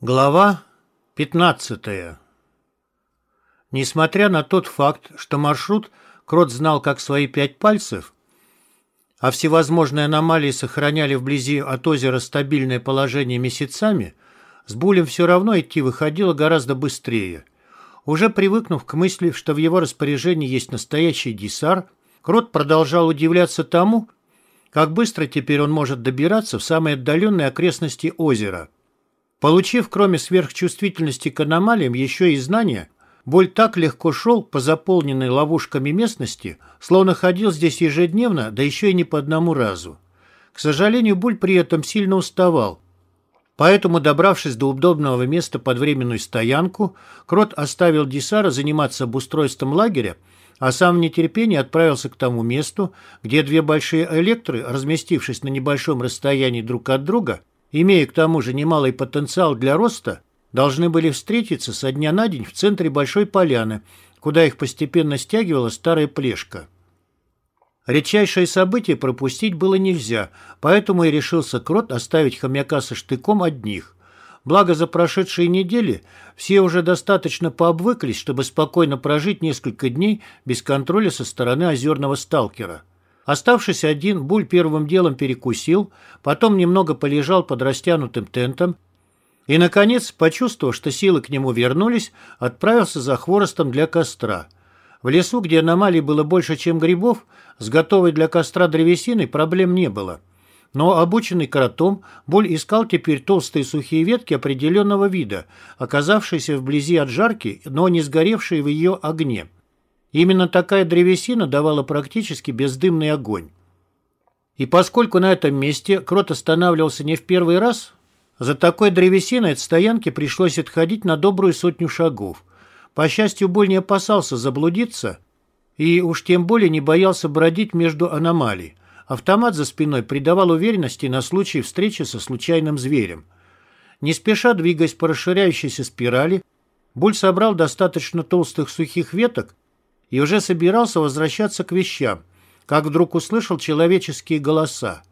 Глава 15 Несмотря на тот факт, что маршрут Крот знал как свои пять пальцев, а всевозможные аномалии сохраняли вблизи от озера стабильное положение месяцами, с Булем все равно идти выходило гораздо быстрее. Уже привыкнув к мысли, что в его распоряжении есть настоящий десар, Крот продолжал удивляться тому, как быстро теперь он может добираться в самые отдаленные окрестности озера – Получив, кроме сверхчувствительности к аномалиям, еще и знания, Боль так легко шел по заполненной ловушками местности, словно ходил здесь ежедневно, да еще и не по одному разу. К сожалению, Буль при этом сильно уставал. Поэтому, добравшись до удобного места под временную стоянку, Крот оставил Десара заниматься обустройством лагеря, а сам в нетерпении отправился к тому месту, где две большие электры, разместившись на небольшом расстоянии друг от друга, имея к тому же немалый потенциал для роста, должны были встретиться со дня на день в центре Большой Поляны, куда их постепенно стягивала старая плешка. Редчайшее событие пропустить было нельзя, поэтому и решился Крот оставить хомяка со штыком одних. Благо, за прошедшие недели все уже достаточно пообвыклись, чтобы спокойно прожить несколько дней без контроля со стороны озерного сталкера. Оставшись один, Буль первым делом перекусил, потом немного полежал под растянутым тентом и, наконец, почувствовав, что силы к нему вернулись, отправился за хворостом для костра. В лесу, где аномалий было больше, чем грибов, с готовой для костра древесиной проблем не было. Но, обученный кротом, Буль искал теперь толстые сухие ветки определенного вида, оказавшиеся вблизи от жарки, но не сгоревшие в ее огне. Именно такая древесина давала практически бездымный огонь. И поскольку на этом месте крот останавливался не в первый раз, за такой древесиной от стоянки пришлось отходить на добрую сотню шагов. По счастью, Боль не опасался заблудиться и уж тем более не боялся бродить между аномалий. Автомат за спиной придавал уверенности на случай встречи со случайным зверем. Не спеша двигаясь по расширяющейся спирали, Буль собрал достаточно толстых сухих веток и уже собирался возвращаться к вещам, как вдруг услышал человеческие голоса.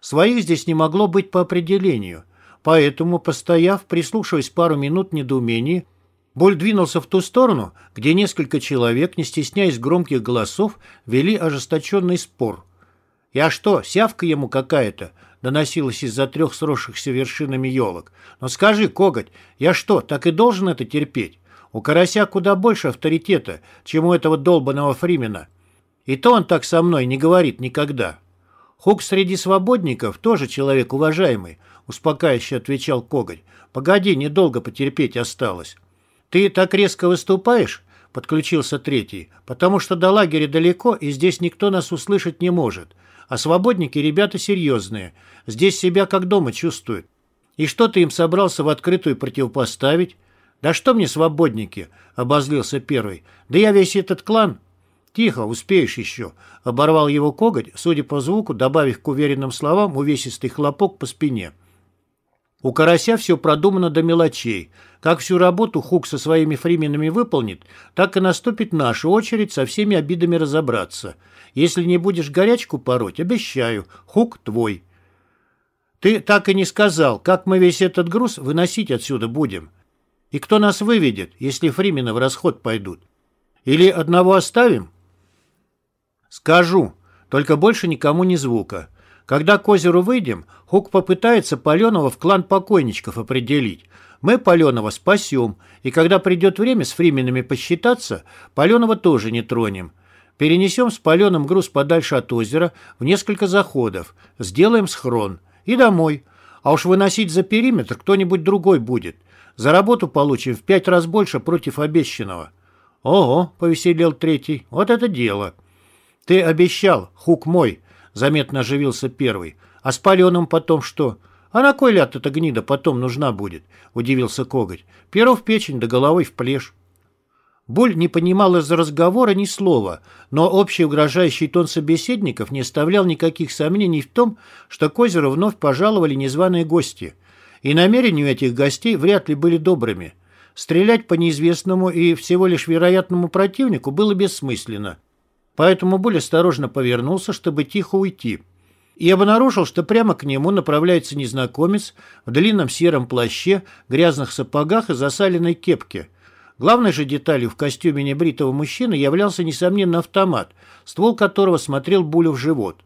Своих здесь не могло быть по определению, поэтому, постояв, прислушиваясь пару минут в недоумении, Боль двинулся в ту сторону, где несколько человек, не стесняясь громких голосов, вели ожесточенный спор. «Я что, сявка ему какая-то?» доносилось из-за трех сросшихся вершинами елок. «Но скажи, коготь, я что, так и должен это терпеть?» У Карася куда больше авторитета, чем у этого долбанного Фримена. И то он так со мной не говорит никогда. Хук среди свободников тоже человек уважаемый, успокаивающе отвечал Коготь. Погоди, недолго потерпеть осталось. Ты так резко выступаешь? Подключился третий. Потому что до лагеря далеко, и здесь никто нас услышать не может. А свободники ребята серьезные. Здесь себя как дома чувствуют. И что ты им собрался в открытую противопоставить? «Да что мне свободники?» — обозлился первый. «Да я весь этот клан...» «Тихо, успеешь еще», — оборвал его коготь, судя по звуку, добавив к уверенным словам увесистый хлопок по спине. У карася все продумано до мелочей. Как всю работу Хук со своими фрименами выполнит, так и наступит наша очередь со всеми обидами разобраться. Если не будешь горячку пороть, обещаю, Хук твой. Ты так и не сказал, как мы весь этот груз выносить отсюда будем. И кто нас выведет, если фримены в расход пойдут? Или одного оставим? Скажу, только больше никому ни звука. Когда к озеру выйдем, Хук попытается Паленова в клан покойничков определить. Мы Паленова спасем, и когда придет время с фрименами посчитаться, Паленова тоже не тронем. Перенесем с Паленым груз подальше от озера в несколько заходов, сделаем схрон и домой. А уж выносить за периметр кто-нибудь другой будет. За работу получим в пять раз больше против обещанного». «Ого», — повеселел третий, — «вот это дело». «Ты обещал, хук мой», — заметно оживился первый. «А с паленым потом что?» «А на кой ляд эта гнида потом нужна будет?» — удивился коготь. «Перо в печень, да головой в плешь». Буль не понимал из-за разговора ни слова, но общий угрожающий тон собеседников не оставлял никаких сомнений в том, что к озеру вновь пожаловали незваные гости — и намерения этих гостей вряд ли были добрыми. Стрелять по неизвестному и всего лишь вероятному противнику было бессмысленно. Поэтому Буль осторожно повернулся, чтобы тихо уйти. и обнаружил, что прямо к нему направляется незнакомец в длинном сером плаще, грязных сапогах и засаленной кепке. Главной же деталью в костюме небритого мужчины являлся, несомненно, автомат, ствол которого смотрел Булю в живот.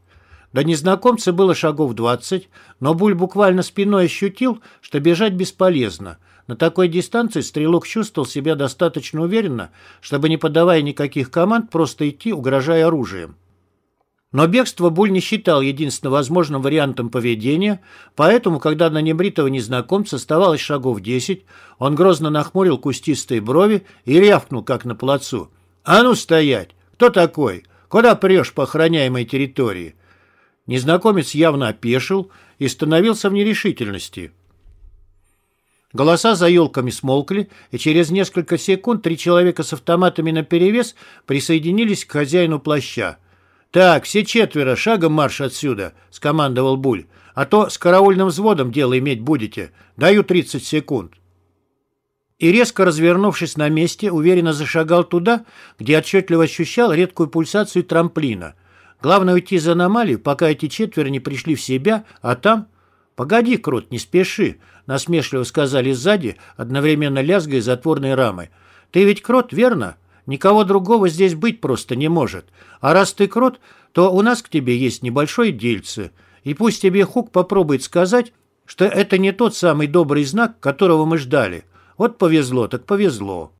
До незнакомца было шагов двадцать, но Буль буквально спиной ощутил, что бежать бесполезно. На такой дистанции стрелок чувствовал себя достаточно уверенно, чтобы, не подавая никаких команд, просто идти, угрожая оружием. Но бегство Буль не считал единственно возможным вариантом поведения, поэтому, когда на небритого незнакомца оставалось шагов десять, он грозно нахмурил кустистые брови и рявкнул, как на плацу. «А ну стоять! Кто такой? Куда прешь по охраняемой территории?» Незнакомец явно опешил и становился в нерешительности. Голоса за елками смолкли, и через несколько секунд три человека с автоматами наперевес присоединились к хозяину плаща. «Так, все четверо, шагом марш отсюда», — скомандовал Буль. «А то с караульным взводом дело иметь будете. Даю 30 секунд». И резко развернувшись на месте, уверенно зашагал туда, где отчетливо ощущал редкую пульсацию трамплина. Главное уйти из аномалии, пока эти четверо не пришли в себя, а там... «Погоди, Крот, не спеши», — насмешливо сказали сзади, одновременно лязгая затворной рамой. «Ты ведь Крот, верно? Никого другого здесь быть просто не может. А раз ты крот, то у нас к тебе есть небольшое дельце. И пусть тебе Хук попробует сказать, что это не тот самый добрый знак, которого мы ждали. Вот повезло, так повезло.